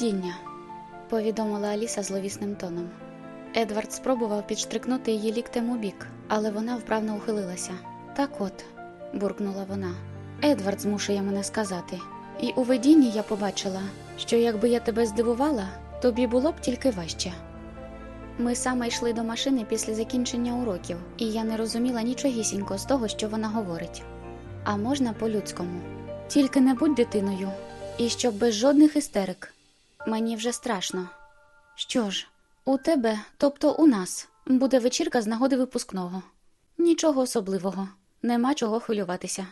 Видіння, повідомила Аліса зловісним тоном. Едвард спробував підштрикнути її ліктем у бік, але вона вправно ухилилася. Так от, буркнула вона. Едвард змушує мене сказати. І у видінні я побачила, що якби я тебе здивувала, тобі було б тільки важче. Ми саме йшли до машини після закінчення уроків, і я не розуміла нічогісінько з того, що вона говорить. А можна по-людському. Тільки не будь дитиною, і щоб без жодних істерик. Мені вже страшно. Що ж, у тебе, тобто у нас, буде вечірка з нагоди випускного. Нічого особливого, нема чого хвилюватися.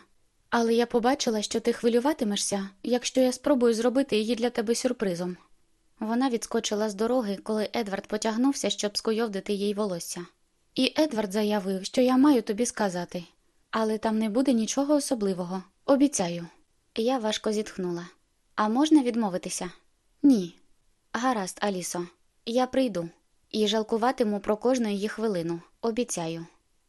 Але я побачила, що ти хвилюватимешся, якщо я спробую зробити її для тебе сюрпризом. Вона відскочила з дороги, коли Едвард потягнувся, щоб скуйовдити їй волосся. І Едвард заявив, що я маю тобі сказати, але там не буде нічого особливого. Обіцяю. Я важко зітхнула. А можна відмовитися? Ні. Гаразд, Алісо, я прийду і жалкуватиму про кожну її хвилину. Обіцяю.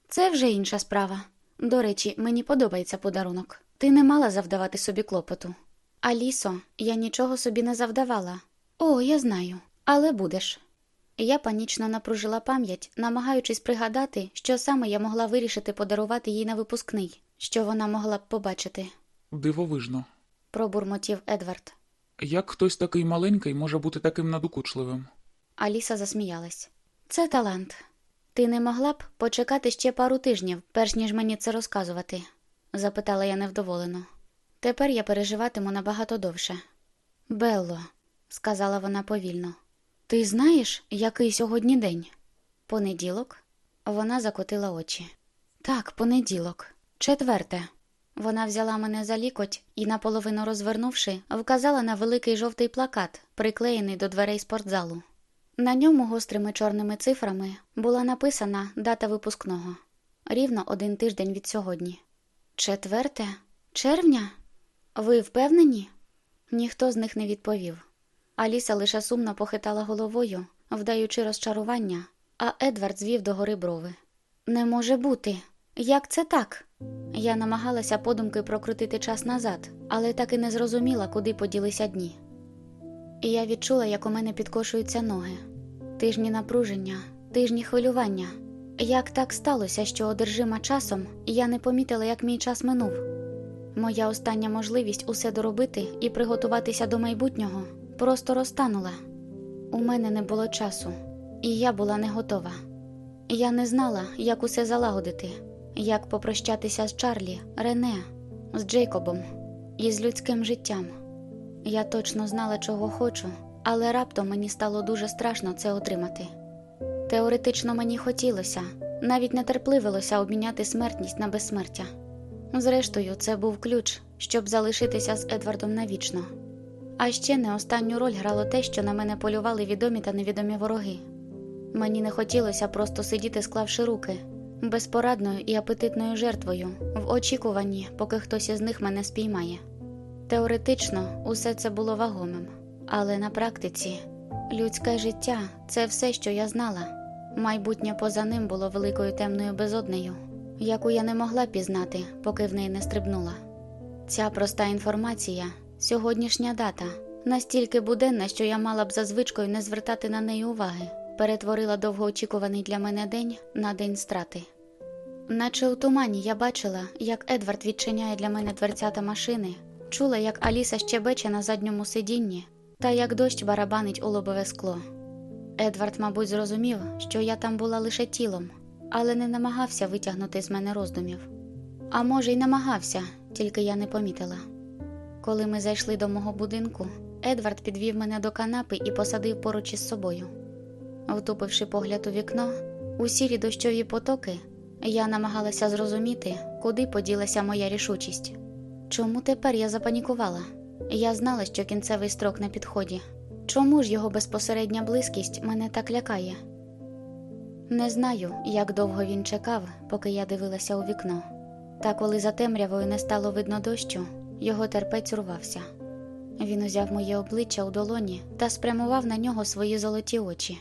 Це вже інша справа. До речі, мені подобається подарунок. Ти не мала завдавати собі клопоту. Алісо, я нічого собі не завдавала. О, я знаю, але будеш. Я панічно напружила пам'ять, намагаючись пригадати, що саме я могла вирішити подарувати їй на випускний, що вона могла б побачити, Дивовижно. пробурмотів Едвард. Як хтось такий маленький може бути таким надокучливим? Аліса засміялась. Це талант. Ти не могла б почекати ще пару тижнів, перш ніж мені це розказувати? запитала я невдоволено. Тепер я переживатиму набагато довше. Белло, сказала вона повільно, ти знаєш, який сьогодні день? Понеділок? Вона закотила очі. Так, понеділок, четверте. Вона взяла мене за лікоть і, наполовину розвернувши, вказала на великий жовтий плакат, приклеєний до дверей спортзалу. На ньому гострими чорними цифрами була написана дата випускного рівно один тиждень від сьогодні. Четверте червня? Ви впевнені? Ніхто з них не відповів. Аліса лише сумно похитала головою, вдаючи розчарування, а Едвард звів догори брови. Не може бути. Як це так? Я намагалася подумки прокрутити час назад, але так і не зрозуміла, куди поділися дні. Я відчула, як у мене підкошуються ноги. Тижні напруження, тижні хвилювання. Як так сталося, що одержима часом, я не помітила, як мій час минув. Моя остання можливість усе доробити і приготуватися до майбутнього просто розтанула. У мене не було часу, і я була не готова. Я не знала, як усе залагодити, як попрощатися з Чарлі, Рене, з Джейкобом і з людським життям. Я точно знала, чого хочу, але раптом мені стало дуже страшно це отримати. Теоретично мені хотілося, навіть нетерпливилося обміняти смертність на безсмертя. Зрештою, це був ключ, щоб залишитися з Едвардом навічно. А ще не останню роль грало те, що на мене полювали відомі та невідомі вороги. Мені не хотілося просто сидіти, склавши руки, безпорадною і апетитною жертвою, в очікуванні, поки хтось із них мене спіймає. Теоретично усе це було вагомим, але на практиці людське життя це все, що я знала. Майбутнє поза ним було великою темною безоднею, яку я не могла пізнати, поки в неї не стрибнула. Ця проста інформація, сьогоднішня дата, настільки буденна, що я мала б за звичкою не звертати на неї уваги, перетворила довгоочікуваний для мене день на день страти. Наче у тумані я бачила, як Едвард відчиняє для мене дверцята машини, чула, як Аліса щебече на задньому сидінні, та як дощ барабанить у лобове скло. Едвард, мабуть, зрозумів, що я там була лише тілом, але не намагався витягнути з мене роздумів. А може, й намагався, тільки я не помітила. Коли ми зайшли до мого будинку, Едвард підвів мене до канапи і посадив поруч із собою. Втупивши погляд у вікно, у сірі дощові потоки, я намагалася зрозуміти, куди поділася моя рішучість. Чому тепер я запанікувала? Я знала, що кінцевий строк на підході. Чому ж його безпосередня близькість мене так лякає? Не знаю, як довго він чекав, поки я дивилася у вікно. Та коли за темрявою не стало видно дощу, його терпець урвався. Він узяв моє обличчя у долоні та спрямував на нього свої золоті очі.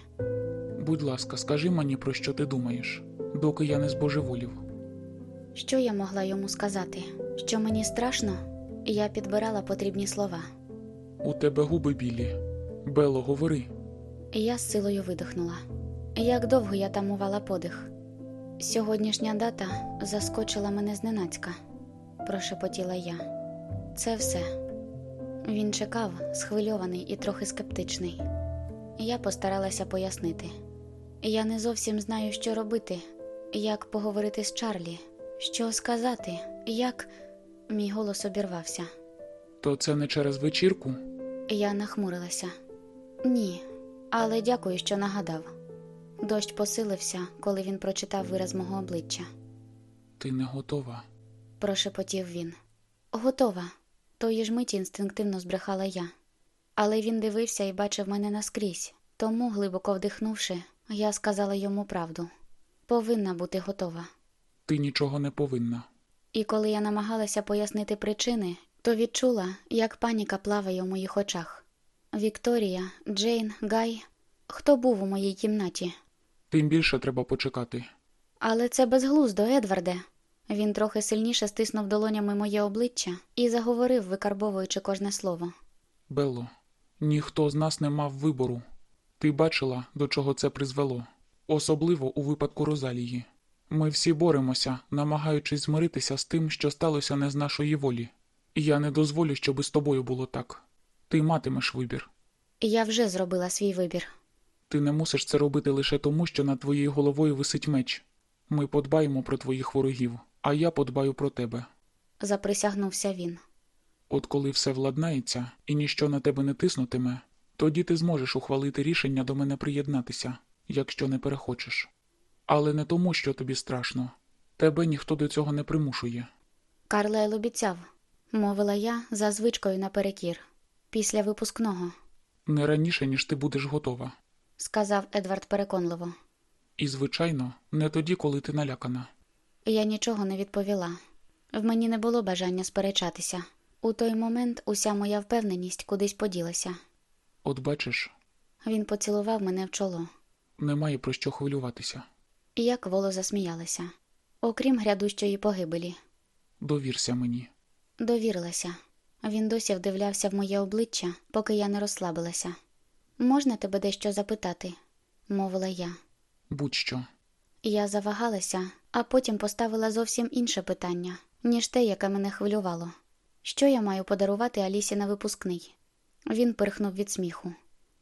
Будь ласка, скажи мені, про що ти думаєш, доки я не збожеволів. Що я могла йому сказати? Що мені страшно? Я підбирала потрібні слова. У тебе губи білі. Бело, говори. Я з силою видихнула. Як довго я тамувала подих. Сьогоднішня дата заскочила мене зненацька, прошепотіла я. Це все. Він чекав, схвильований і трохи скептичний. Я постаралася пояснити. Я не зовсім знаю, що робити, як поговорити з Чарлі, що сказати, як. Мій голос обірвався. То це не через вечірку? Я нахмурилася. Ні, але дякую, що нагадав. Дощ посилився, коли він прочитав вираз мого обличчя. Ти не готова. Прошепотів він. Готова. Тої ж миті інстинктивно збрехала я. Але він дивився і бачив мене наскрізь, тому, глибоко вдихнувши, я сказала йому правду. Повинна бути готова. Ти нічого не повинна. І коли я намагалася пояснити причини, то відчула, як паніка плаває у моїх очах. Вікторія, Джейн, Гай. Хто був у моїй кімнаті? Тим більше треба почекати. Але це безглуздо, Едварде. Він трохи сильніше стиснув долонями моє обличчя і заговорив, викарбовуючи кожне слово. Белло, ніхто з нас не мав вибору. Ти бачила, до чого це призвело, особливо у випадку Розалії. Ми всі боремося, намагаючись змиритися з тим, що сталося не з нашої волі. Я не дозволю, щоби з тобою було так. Ти матимеш вибір. Я вже зробила свій вибір. Ти не мусиш це робити лише тому, що над твоєю головою висить меч. Ми подбаємо про твоїх ворогів, а я подбаю про тебе. Заприсягнувся він. От коли все владнається і ніщо на тебе не тиснутиме, тоді ти зможеш ухвалити рішення до мене приєднатися, якщо не перехочеш. Але не тому, що тобі страшно. Тебе ніхто до цього не примушує. Карлайл обіцяв, мовила я за звичкою наперекір. Після випускного, Не раніше, ніж ти будеш готова. сказав Едвард переконливо. І, звичайно, не тоді, коли ти налякана. Я нічого не відповіла. В мені не було бажання сперечатися. У той момент уся моя впевненість кудись поділася. От бачиш, Він поцілував мене в чоло. немає про що хвилюватися. І я кволо засміялася. Окрім грядущої погибелі, Довірся мені. довірилася. Він досі вдивлявся в моє обличчя, поки я не розслабилася. Можна тебе дещо запитати? мовила я. Будь-що. Я завагалася, а потім поставила зовсім інше питання, ніж те, яке мене хвилювало. Що я маю подарувати Алісі на випускний? Він пирхнув від сміху.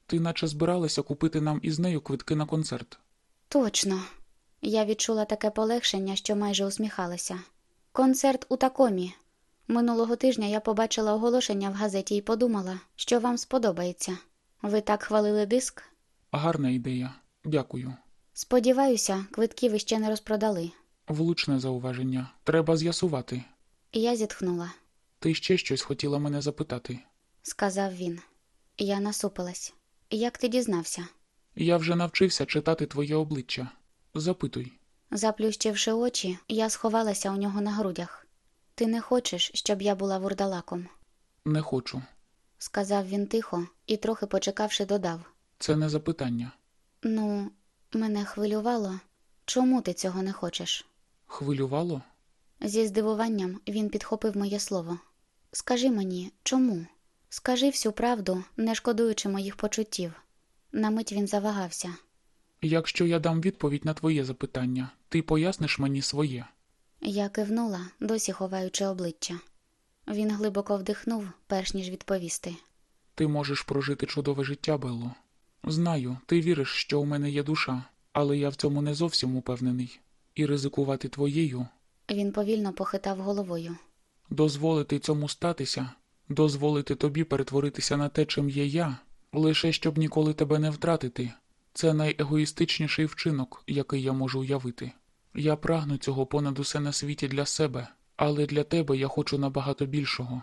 Ти наче збиралася купити нам із нею квитки на концерт. Точно. Я відчула таке полегшення, що майже усміхалася. Концерт у такомі. Минулого тижня я побачила оголошення в газеті і подумала, що вам сподобається. Ви так хвалили диск? Гарна ідея. Дякую. Сподіваюся, квитки ви ще не розпродали. Влучне зауваження. Треба з'ясувати. Я зітхнула, Ти ще щось хотіла мене запитати. Сказав він. Я насупилась. Як ти дізнався? Я вже навчився читати твоє обличчя. Запитуй. Заплющивши очі, я сховалася у нього на грудях. Ти не хочеш, щоб я була вурдалаком, Не хочу. сказав він тихо і, трохи почекавши, додав. Це не запитання. Ну, мене хвилювало. Чому ти цього не хочеш? Хвилювало? Зі здивуванням він підхопив моє слово. Скажи мені, чому? Скажи всю правду, не шкодуючи моїх почуттів. На мить він завагався. Якщо я дам відповідь на твоє запитання, ти поясниш мені своє. Я кивнула, досі ховаючи обличчя. Він глибоко вдихнув, перш ніж відповісти. Ти можеш прожити чудове життя, Белло. Знаю, ти віриш, що у мене є душа, але я в цьому не зовсім упевнений. І ризикувати твоєю, Він повільно похитав головою. дозволити цьому статися, Дозволити тобі перетворитися на те, чим є я, лише щоб ніколи тебе не втратити. Це найегоїстичніший вчинок, який я можу уявити. Я прагну цього понад усе на світі для себе, але для тебе я хочу набагато більшого.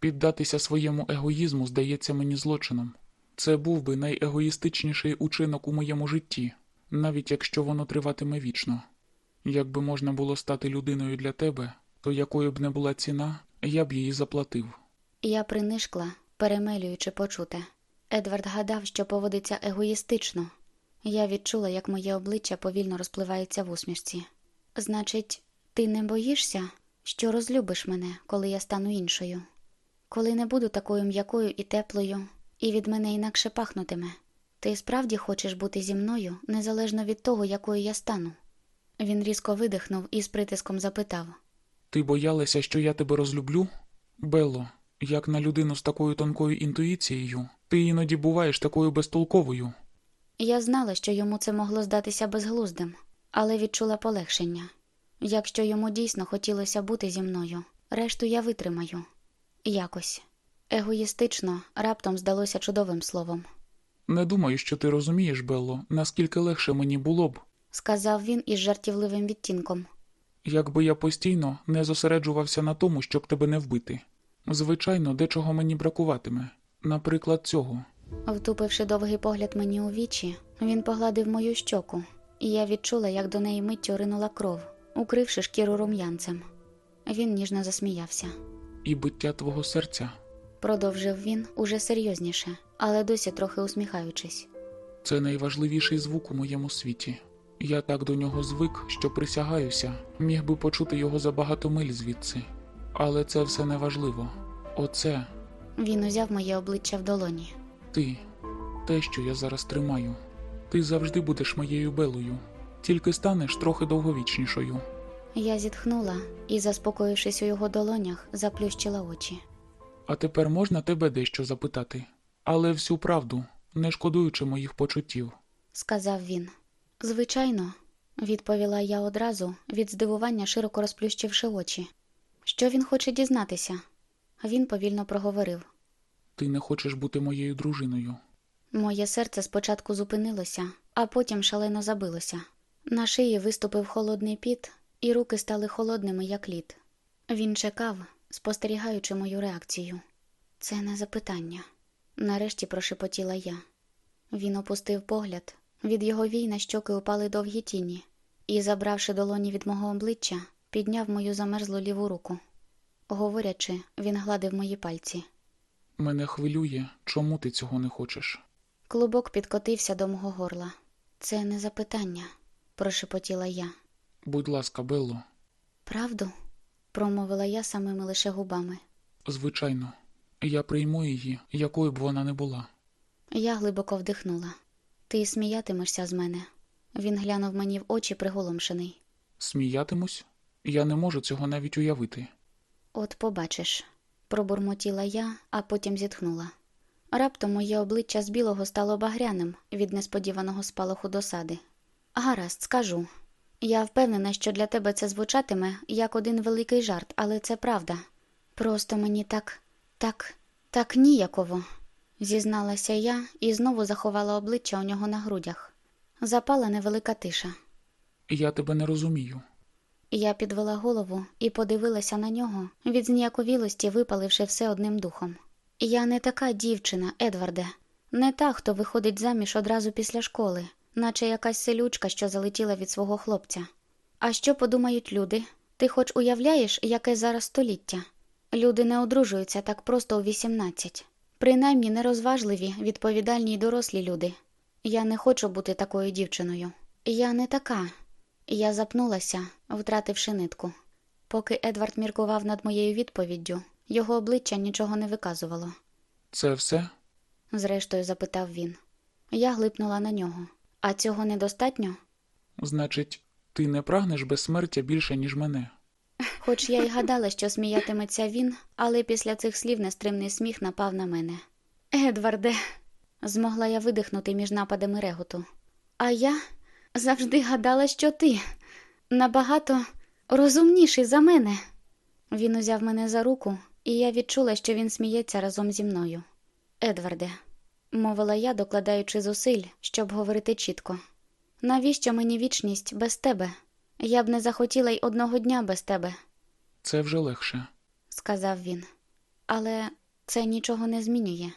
Піддатися своєму егоїзму здається мені злочином. Це був би найегоїстичніший учинок у моєму житті, навіть якщо воно триватиме вічно. Якби можна було стати людиною для тебе, то якою б не була ціна, я б її заплатив. Я принишкла, перемелюючи почуте. Едвард гадав, що поводиться егоїстично. Я відчула, як моє обличчя повільно розпливається в усмішці. Значить, ти не боїшся, що розлюбиш мене, коли я стану іншою, коли не буду такою м'якою і теплою, і від мене інакше пахнутиме. Ти справді хочеш бути зі мною, незалежно від того, якою я стану. Він різко видихнув і з притиском запитав. Ти боялася, що я тебе розлюблю? Белло, як на людину з такою тонкою інтуїцією, ти іноді буваєш такою безтолковою. Я знала, що йому це могло здатися безглуздим, але відчула полегшення. Якщо йому дійсно хотілося бути зі мною, решту я витримаю. Якось. Егоїстично раптом здалося чудовим словом, Не думаю, що ти розумієш, Белло, наскільки легше мені було б, сказав він із жартівливим відтінком. якби я постійно не зосереджувався на тому, щоб тебе не вбити. Звичайно, дечого мені бракуватиме, наприклад, цього. Втупивши довгий погляд мені у вічі, він погладив мою щоку, і я відчула, як до неї миттю ринула кров, укривши шкіру рум'янцем. Він ніжно засміявся. І биття твого серця Продовжив він уже серйозніше, але досі трохи усміхаючись. це найважливіший звук у моєму світі. Я так до нього звик, що присягаюся, міг би почути його за багато миль звідси. Але це все не важливо. Оце Він узяв моє обличчя в долоні. ти, те, що я зараз тримаю. Ти завжди будеш моєю белою, тільки станеш трохи довговічнішою. Я зітхнула і, заспокоївшись у його долонях, заплющила очі. А тепер можна тебе дещо запитати, але всю правду, не шкодуючи моїх почуттів. Сказав він. Звичайно, відповіла я одразу, від здивування широко розплющивши очі. Що він хоче дізнатися? Він повільно проговорив. Ти не хочеш бути моєю дружиною. Моє серце спочатку зупинилося, а потім шалено забилося. На шиї виступив холодний піт, і руки стали холодними, як лід. Він чекав, спостерігаючи мою реакцію. Це не запитання. Нарешті прошепотіла я. Він опустив погляд, від його вій на щоки упали довгі тіні, і, забравши долоні від мого обличчя, підняв мою замерзлу ліву руку. Говорячи, він гладив мої пальці. Мене хвилює, чому ти цього не хочеш. Клубок підкотився до мого горла. Це не запитання, прошепотіла я. Будь ласка, Белло, Правду? промовила я самими лише губами. звичайно, я прийму її, якою б вона не була. Я глибоко вдихнула. Ти сміятимешся з мене. Він глянув мені в очі приголомшений. Сміятимусь? Я не можу цього навіть уявити. От побачиш, пробурмотіла я, а потім зітхнула. Раптом моє обличчя з білого стало багряним від несподіваного спалаху досади. Гаразд, скажу. Я впевнена, що для тебе це звучатиме як один великий жарт, але це правда. Просто мені так, так, так ніяково, зізналася я і знову заховала обличчя у нього на грудях. Запала невелика тиша. Я тебе не розумію. Я підвела голову і подивилася на нього, від зніяковілості випаливши все одним духом. Я не така дівчина, Едварде, не та, хто виходить заміж одразу після школи, наче якась селючка, що залетіла від свого хлопця. А що подумають люди? Ти хоч уявляєш, яке зараз століття? Люди не одружуються так просто у 18. Принаймні нерозважливі, відповідальні й дорослі люди. Я не хочу бути такою дівчиною. Я не така. Я запнулася, втративши нитку. Поки Едвард міркував над моєю відповіддю, його обличчя нічого не виказувало. Це все? Зрештою, запитав він. Я глипнула на нього. А цього недостатньо? Значить, ти не прагнеш безсмертя більше, ніж мене. Хоч я й гадала, що сміятиметься він, але після цих слів нестримний сміх напав на мене. Едварде, змогла я видихнути між нападами реготу. А я завжди гадала, що ти набагато розумніший за мене. Він узяв мене за руку і я відчула, що він сміється разом зі мною. Едварде, мовила я, докладаючи зусиль, щоб говорити чітко. Навіщо мені вічність без тебе? Я б не захотіла й одного дня без тебе, Це вже легше. сказав він. Але це нічого не змінює.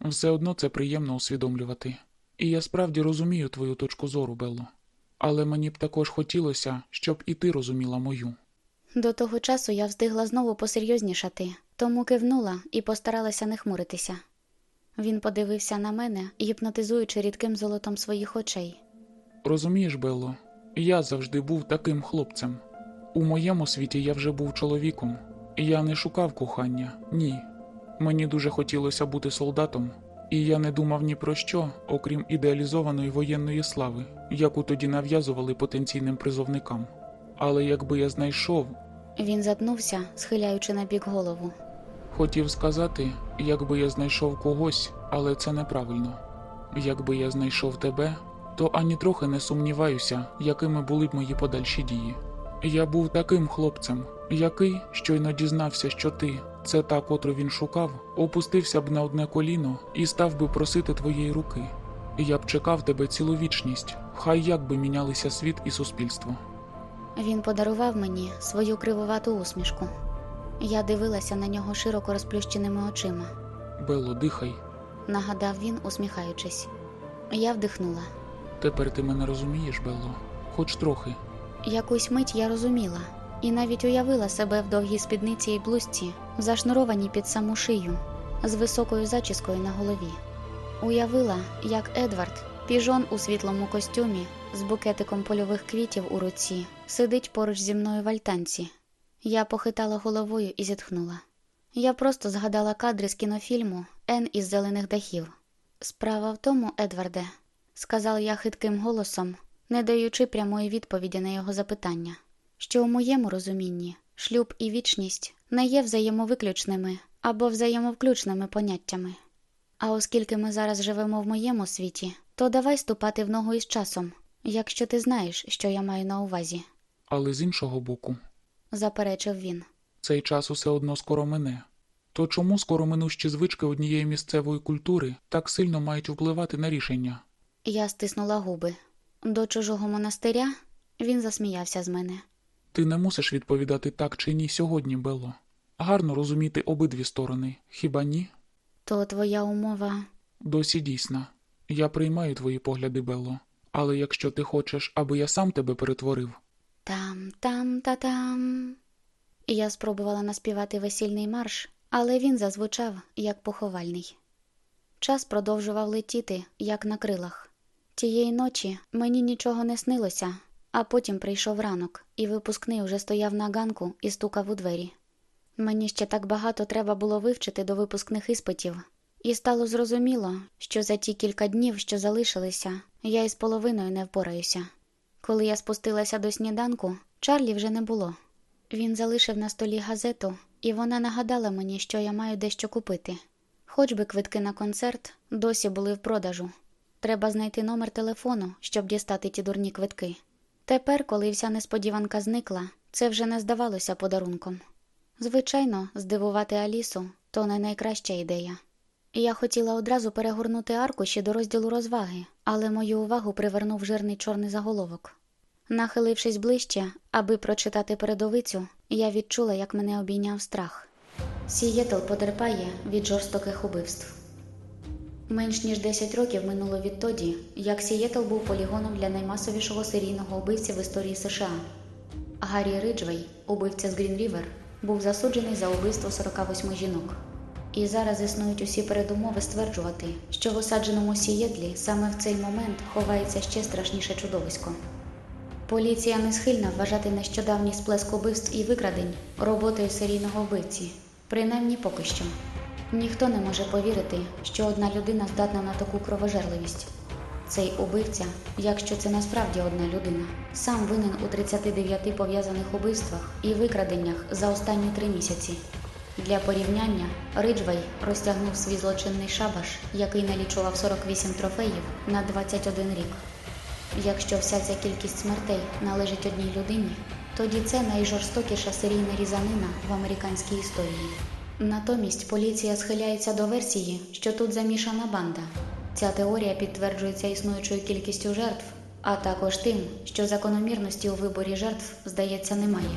Все одно це приємно усвідомлювати. І я справді розумію твою точку зору, Белло. Але мені б також хотілося, щоб і ти розуміла мою. До того часу я встигла знову посерйознішати, тому кивнула і постаралася не хмуритися. Він подивився на мене, гіпнотизуючи рідким золотом своїх очей. Розумієш, Белло, я завжди був таким хлопцем. У моєму світі я вже був чоловіком. Я не шукав кохання, ні. Мені дуже хотілося бути солдатом, і я не думав ні про що, окрім ідеалізованої воєнної слави, яку тоді нав'язували потенційним призовникам. Але якби я знайшов, Він затнувся, схиляючи на бік голову. хотів сказати, якби я знайшов когось, але це неправильно. Якби я знайшов тебе, то ані трохи не сумніваюся, якими були б мої подальші дії. Я був таким хлопцем, який, щойно дізнався, що ти це та, котру він шукав, опустився б на одне коліно і став би просити твоєї руки. Я б чекав тебе цілу вічність, хай як би мінялися світ і суспільство. Він подарував мені свою кривувату усмішку. Я дивилася на нього широко розплющеними очима, Бело, дихай, нагадав він, усміхаючись. Я вдихнула. тепер ти мене розумієш, Белло, хоч трохи. Якусь мить я розуміла і навіть уявила себе в довгій спідниці і блузці, зашнурованій під саму шию, з високою зачіскою на голові. Уявила, як Едвард, піжон у світлому костюмі, з букетиком польових квітів у руці, сидить поруч зі мною в альтанці. Я похитала головою і зітхнула. Я просто згадала кадри з кінофільму Ен із зелених дахів. Справа в тому, Едварде, сказав я хитким голосом, не даючи прямої відповіді на його запитання, що у моєму розумінні шлюб і вічність не є взаємовиключними або взаємовключними поняттями. А оскільки ми зараз живемо в моєму світі, то давай ступати в ногу із часом, якщо ти знаєш, що я маю на увазі, Але з іншого боку, заперечив він. цей час усе одно скоро мине. То чому скоро минущі звички однієї місцевої культури так сильно мають впливати на рішення? Я стиснула губи. До чужого монастиря він засміявся з мене. Ти не мусиш відповідати так чи ні сьогодні, Белло. Гарно розуміти обидві сторони, хіба ні? То твоя умова. Досі дійсна. Я приймаю твої погляди, Белло. Але якщо ти хочеш, аби я сам тебе перетворив, Там, там, та там. Я спробувала наспівати весільний марш, але він зазвучав як поховальний. Час продовжував летіти, як на крилах. Тієї ночі мені нічого не снилося, а потім прийшов ранок, і випускний уже стояв на ганку і стукав у двері. Мені ще так багато треба було вивчити до випускних іспитів, і стало зрозуміло, що за ті кілька днів, що залишилися, я із половиною не впораюся. Коли я спустилася до сніданку, Чарлі вже не було. Він залишив на столі газету, і вона нагадала мені, що я маю дещо купити. Хоч би квитки на концерт досі були в продажу. Треба знайти номер телефону, щоб дістати ті дурні квитки. Тепер, коли вся несподіванка зникла, це вже не здавалося подарунком. Звичайно, здивувати Алісу то не найкраща ідея. Я хотіла одразу перегорнути аркуші до розділу розваги, але мою увагу привернув жирний чорний заголовок. Нахилившись ближче, аби прочитати передовицю, я відчула, як мене обійняв страх. Сієтл потерпає від жорстоких убивств. Менш ніж 10 років минуло відтоді, як Сієтл був полігоном для наймасовішого серійного вбивця в історії США. Гаррі Риджвей, убивця з Грін Рівер, був засуджений за убивство 48 жінок. І зараз існують усі передумови стверджувати, що в осадженому Сієтлі саме в цей момент ховається ще страшніше чудовисько. Поліція не схильна вважати нещодавній сплеск убивств і викрадень роботою серійного вбивці, принаймні поки що. Ніхто не може повірити, що одна людина здатна на таку кровожерливість. Цей убивця, якщо це насправді одна людина, сам винен у 39 пов'язаних убивствах і викраденнях за останні три місяці. Для порівняння Риджвей розтягнув свій злочинний шабаш, який налічував 48 трофеїв на 21 рік. Якщо вся ця кількість смертей належить одній людині, тоді це найжорстокіша серійна різанина в американській історії. Натомість поліція схиляється до версії, що тут замішана банда. Ця теорія підтверджується існуючою кількістю жертв, а також тим, що закономірності у виборі жертв, здається, немає.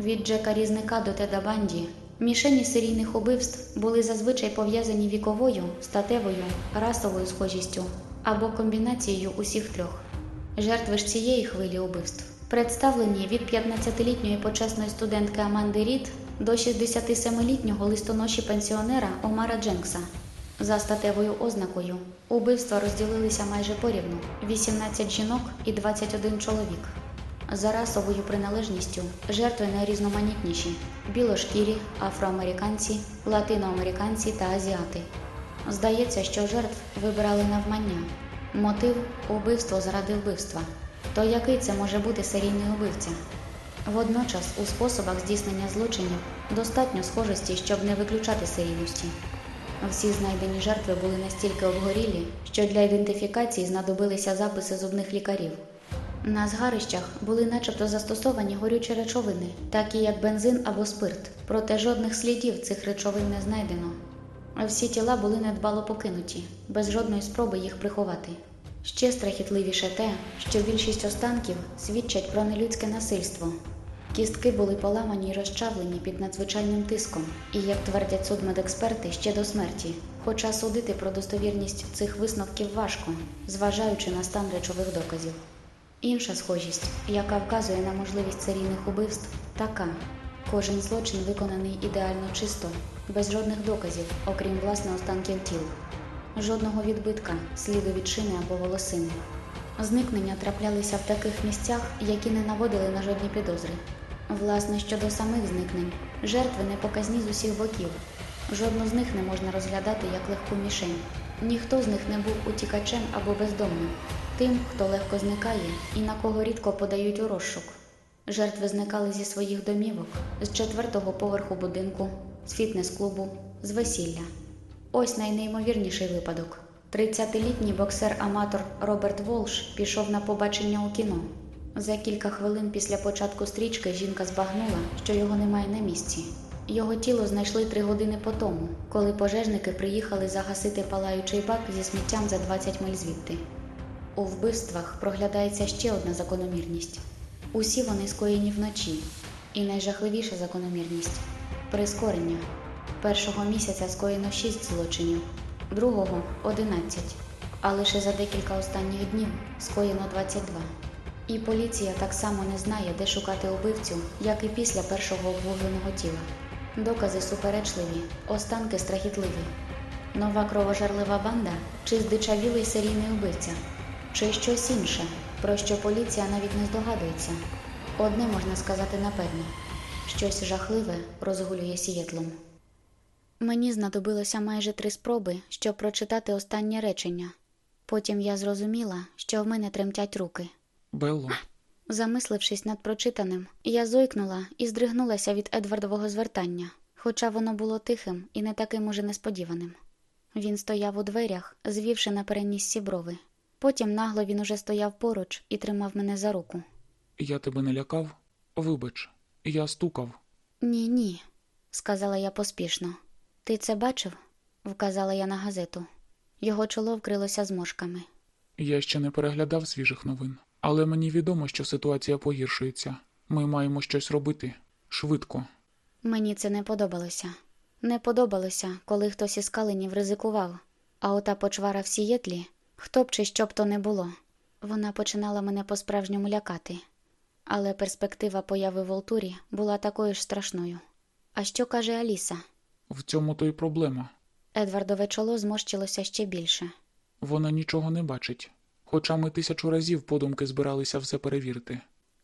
Від Джека Різника до Теда Банді мішені серійних убивств були зазвичай пов'язані віковою, статевою, расовою схожістю або комбінацією усіх трьох. Жертви ж цієї хвилі убивств представлені від 15-літньої почесної студентки Аманди Рід до 67-літнього листоноші пенсіонера Омара Дженкса. За статевою ознакою убивства розділилися майже порівну 18 жінок і 21 чоловік. За расовою приналежністю жертви найрізноманітніші білошкірі, афроамериканці, латиноамериканці та азіати. Здається, що жертв вибирали навмання. Мотив убивство заради вбивства. То який це може бути серійний убивця? Водночас у способах здійснення злочинів достатньо схожості, щоб не виключати серійності. Всі знайдені жертви були настільки обгорілі, що для ідентифікації знадобилися записи зубних лікарів. На згарищах були начебто застосовані горючі речовини, такі як бензин або спирт, проте жодних слідів цих речовин не знайдено. Всі тіла були недбало покинуті, без жодної спроби їх приховати. Ще страхітливіше те, що більшість останків свідчать про нелюдське насильство. Кістки були поламані й розчавлені під надзвичайним тиском, і, як твердять судмедексперти, ще до смерті. Хоча судити про достовірність цих висновків важко, зважаючи на стан речових доказів. Інша схожість, яка вказує на можливість серійних убивств, така: кожен злочин виконаний ідеально чисто, без жодних доказів, окрім власне останків тіл, жодного відбитка, сліду від шини або волосини. Зникнення траплялися в таких місцях, які не наводили на жодні підозри. Власне, щодо самих зникнень, жертви не показні з усіх боків. Жодну з них не можна розглядати як легку мішень. Ніхто з них не був утікачем або бездомним, тим, хто легко зникає і на кого рідко подають у розшук. Жертви зникали зі своїх домівок, з четвертого поверху будинку, з фітнес-клубу, з весілля. Ось найнеймовірніший випадок. 30-літній боксер-аматор Роберт Волш пішов на побачення у кіно. За кілька хвилин після початку стрічки жінка збагнула, що його немає на місці. Його тіло знайшли три години по тому, коли пожежники приїхали загасити палаючий бак зі сміттям за 20 миль звідти. У вбивствах проглядається ще одна закономірність. Усі вони скоєні вночі, і найжахливіша закономірність прискорення. Першого місяця скоєно 6 злочинів, другого 11, а лише за декілька останніх днів скоєно 22. І поліція так само не знає, де шукати убивцю, як і після першого обвугленого тіла. Докази суперечливі, останки страхітливі. Нова кровожарлива банда чи здичавілий серійний убивця, чи щось інше, про що поліція навіть не здогадується. Одне можна сказати напевно щось жахливе розгулює сієтлом. Мені знадобилося майже три спроби, щоб прочитати останнє речення. Потім я зрозуміла, що в мене тремтять руки. Белло, Замислившись над прочитаним, я зойкнула і здригнулася від Едвардового звертання, хоча воно було тихим і не таким уже несподіваним. Він стояв у дверях, звівши на переніссі брови. Потім нагло він уже стояв поруч і тримав мене за руку. я тебе не лякав? Вибач, я стукав. Ні, ні, сказала я поспішно. Ти це бачив? вказала я на газету. Його чоло вкрилося зморшками. Я ще не переглядав свіжих новин, але мені відомо, що ситуація погіршується. Ми маємо щось робити швидко. Мені це не подобалося. Не подобалося, коли хтось із каленів ризикував, а ота почвара в сієтлі, хто б чи що б то не було, вона починала мене по-справжньому лякати. Але перспектива появи в Волтурі була такою ж страшною. А що каже Аліса? В цьому то й проблема. Едвардове чоло зморщилося ще більше. Вона нічого не бачить. Хоча ми тисячу разів подумки збиралися все перевірити.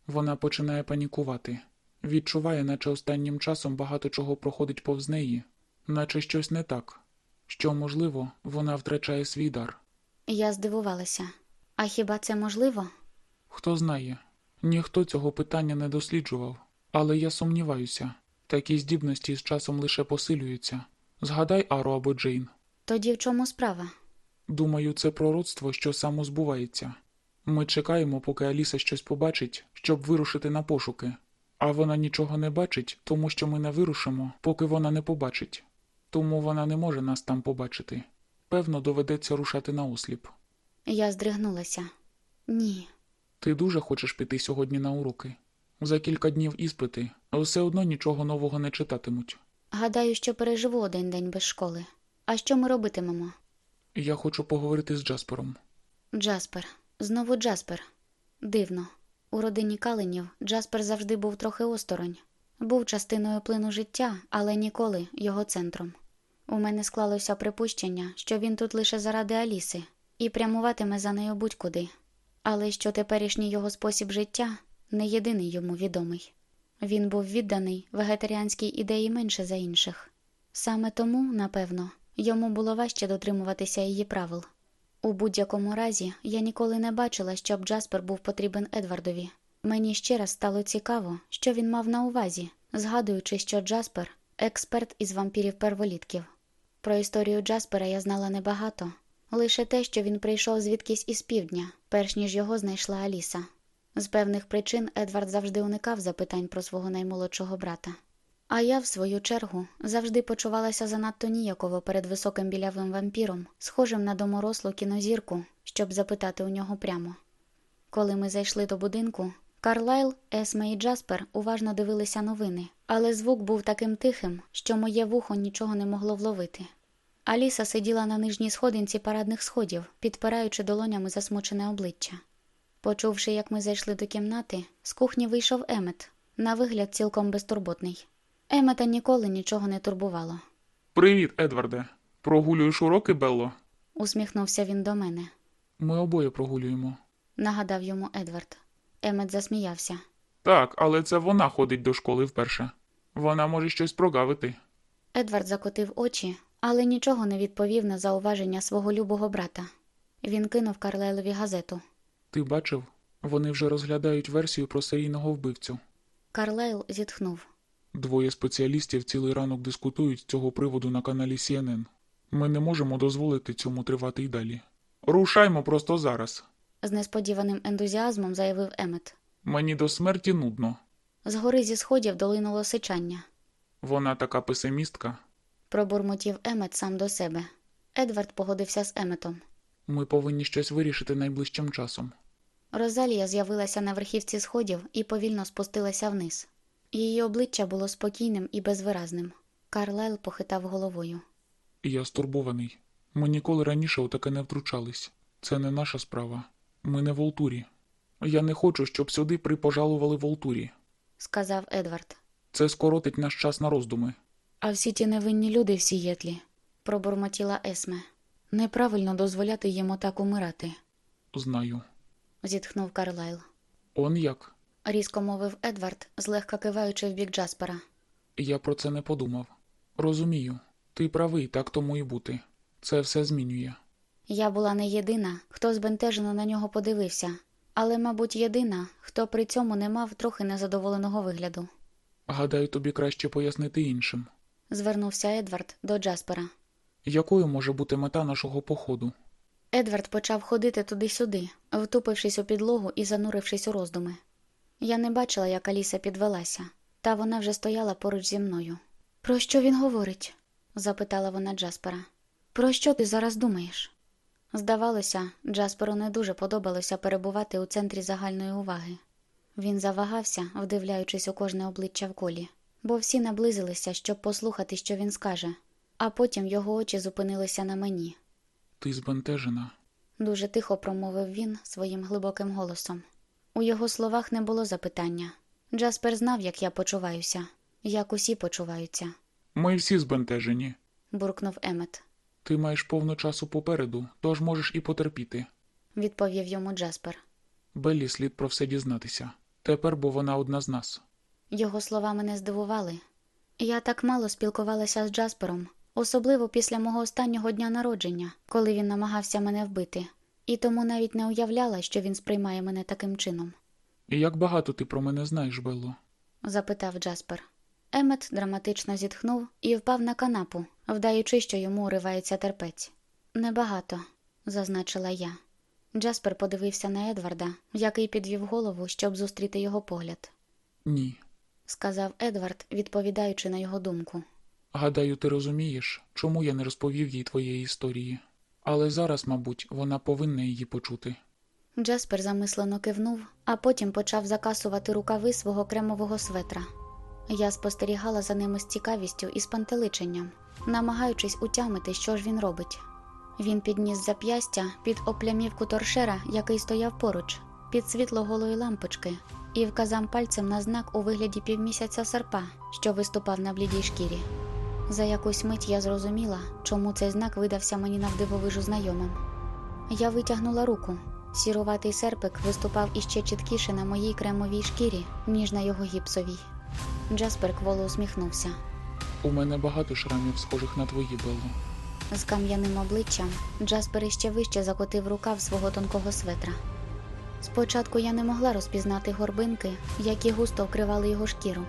Вона починає панікувати, відчуває, наче останнім часом багато чого проходить повз неї, наче щось не так, що, можливо, вона втрачає свій дар. Я здивувалася. А хіба це можливо? Хто знає, ніхто цього питання не досліджував, але я сумніваюся, такі здібності з часом лише посилюються. Згадай Ару або Джейн. Тоді в чому справа? Думаю, це пророцтво, що само збувається. Ми чекаємо, поки Аліса щось побачить, щоб вирушити на пошуки. А вона нічого не бачить, тому що ми не вирушимо, поки вона не побачить. Тому вона не може нас там побачити. Певно, доведеться рушати на осліп. Я здригнулася. Ні. Ти дуже хочеш піти сьогодні на уроки. За кілька днів іспити, а все одно нічого нового не читатимуть. Гадаю, що переживу один день без школи. А що ми робитимемо? Я хочу поговорити з Джаспером. Джаспер. Знову Джаспер. Дивно. У родині Каленів Джаспер завжди був трохи осторонь. Був частиною плину життя, але ніколи його центром. У мене склалося припущення, що він тут лише заради Аліси і прямуватиме за нею будь-куди. Але що теперішній його спосіб життя не єдиний йому відомий. Він був відданий вегетаріанській ідеї менше за інших. Саме тому, напевно, йому було важче дотримуватися її правил. У будь-якому разі я ніколи не бачила, щоб Джаспер був потрібен Едвардові. Мені ще раз стало цікаво, що він мав на увазі, згадуючи, що Джаспер експерт із вампірів перволітків. Про історію Джаспера я знала небагато, лише те, що він прийшов звідкись із півдня, перш ніж його знайшла Аліса. З певних причин Едвард завжди уникав запитань про свого наймолодшого брата. А я, в свою чергу, завжди почувалася занадто ніяково перед високим білявим вампіром, схожим на доморослу кінозірку, щоб запитати у нього прямо. Коли ми зайшли до будинку, Карлайл, Есме і Джаспер уважно дивилися новини, але звук був таким тихим, що моє вухо нічого не могло вловити. Аліса сиділа на нижній сходинці парадних сходів, підпираючи долонями засмучене обличчя. Почувши, як ми зайшли до кімнати, з кухні вийшов Емет, на вигляд цілком безтурботний. Емета ніколи нічого не турбувало. Привіт, Едварде. Прогулюєш уроки, Белло? Усміхнувся він до мене. Ми обоє прогулюємо. Нагадав йому Едвард. Емет засміявся. Так, але це вона ходить до школи вперше. Вона може щось прогавити. Едвард закотив очі, але нічого не відповів на зауваження свого любого брата. Він кинув Карлайлові газету. Ти бачив? Вони вже розглядають версію про серійного вбивцю. Карлайл зітхнув. Двоє спеціалістів цілий ранок дискутують з цього приводу на каналі CNN. Ми не можемо дозволити цьому тривати й далі. Рушаймо просто зараз. З несподіваним ентузіазмом заявив Емет. Мені до смерті нудно. Згори зі сходів долинуло сичання. Вона така песимістка. Пробурмотів Емет сам до себе. Едвард погодився з Еметом. Ми повинні щось вирішити найближчим часом. Розалія з'явилася на верхівці сходів і повільно спустилася вниз. Її обличчя було спокійним і безвиразним. Карлайл похитав головою. Я стурбований. Ми ніколи раніше у таке не втручались. Це не наша справа. Ми не в Олтурі. Я не хочу, щоб сюди припожалували в Олтурі. сказав Едвард. Це скоротить наш час на роздуми. А всі ті невинні люди в Сієтлі, пробурмотіла Есме. Неправильно дозволяти їм отак умирати, Знаю. зітхнув Карлайл. Он як? Різко мовив Едвард, злегка киваючи в бік Джаспера. Я про це не подумав. Розумію. Ти правий, так тому і бути. Це все змінює. Я була не єдина, хто збентежено на нього подивився, але, мабуть, єдина, хто при цьому не мав трохи незадоволеного вигляду. Гадаю, тобі краще пояснити іншим. Звернувся Едвард до Джаспера. Якою може бути мета нашого походу? Едвард почав ходити туди-сюди, втупившись у підлогу і занурившись у роздуми. Я не бачила, як Аліса підвелася, та вона вже стояла поруч зі мною. Про що він говорить? запитала вона Джаспера. Про що ти зараз думаєш? Здавалося, Джасперу не дуже подобалося перебувати у центрі загальної уваги. Він завагався, вдивляючись у кожне обличчя в колі, бо всі наблизилися, щоб послухати, що він скаже, а потім його очі зупинилися на мені. Ти збентежена. Дуже тихо промовив він своїм глибоким голосом. У його словах не було запитання. Джаспер знав, як я почуваюся, як усі почуваються, Ми всі збентежені. буркнув Емет. Ти маєш повно часу попереду, тож можеш і потерпіти. Відповів йому Джаспер. Беллі слід про все дізнатися. Тепер, бо вона одна з нас. Його слова мене здивували. Я так мало спілкувалася з Джаспером, особливо після мого останнього дня народження, коли він намагався мене вбити, і тому навіть не уявляла, що він сприймає мене таким чином, І як багато ти про мене знаєш, Белло? запитав Джаспер. Емет драматично зітхнув і впав на канапу, вдаючи, що йому уривається терпець. Небагато, зазначила я. Джаспер подивився на Едварда, який підвів голову, щоб зустріти його погляд. Ні. сказав Едвард, відповідаючи на його думку. Гадаю, ти розумієш, чому я не розповів їй твоєї історії. Але зараз, мабуть, вона повинна її почути. Джаспер замислено кивнув, а потім почав закасувати рукави свого кремового светра. Я спостерігала за ними з цікавістю і спантеличенням, намагаючись утямити, що ж він робить. Він підніс зап'ястя під оплямівку торшера, який стояв поруч, під світло голої лампочки, і вказав пальцем на знак у вигляді півмісяця серпа, що виступав на блідій шкірі. За якусь мить я зрозуміла, чому цей знак видався мені навдивовижу знайомим. Я витягнула руку. Сіруватий серпик виступав іще чіткіше на моїй кремовій шкірі, ніж на його гіпсовій. Джаспер кволо усміхнувся. У мене багато шрамів, схожих на твої, Белло. З кам'яним обличчям Джаспер іще вище закотив рукав свого тонкого светра. Спочатку я не могла розпізнати горбинки, які густо вкривали його шкіру.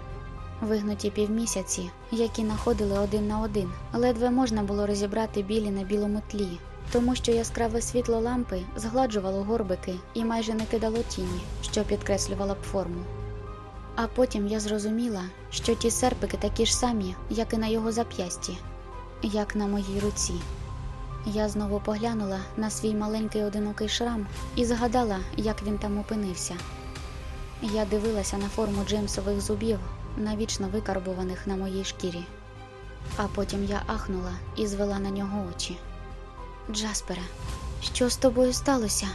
Вигнуті півмісяці, які находили один на один, ледве можна було розібрати білі на білому тлі, тому що яскраве світло лампи згладжувало горбики і майже не кидало тіні, що підкреслювала б форму. А потім я зрозуміла, що ті серпики такі ж самі, як і на його зап'ясті, як на моїй руці. Я знову поглянула на свій маленький одинокий шрам і згадала, як він там опинився. Я дивилася на форму Джеймсових зубів, навічно викарбуваних на моїй шкірі. А потім я ахнула і звела на нього очі. Джаспере, що з тобою сталося?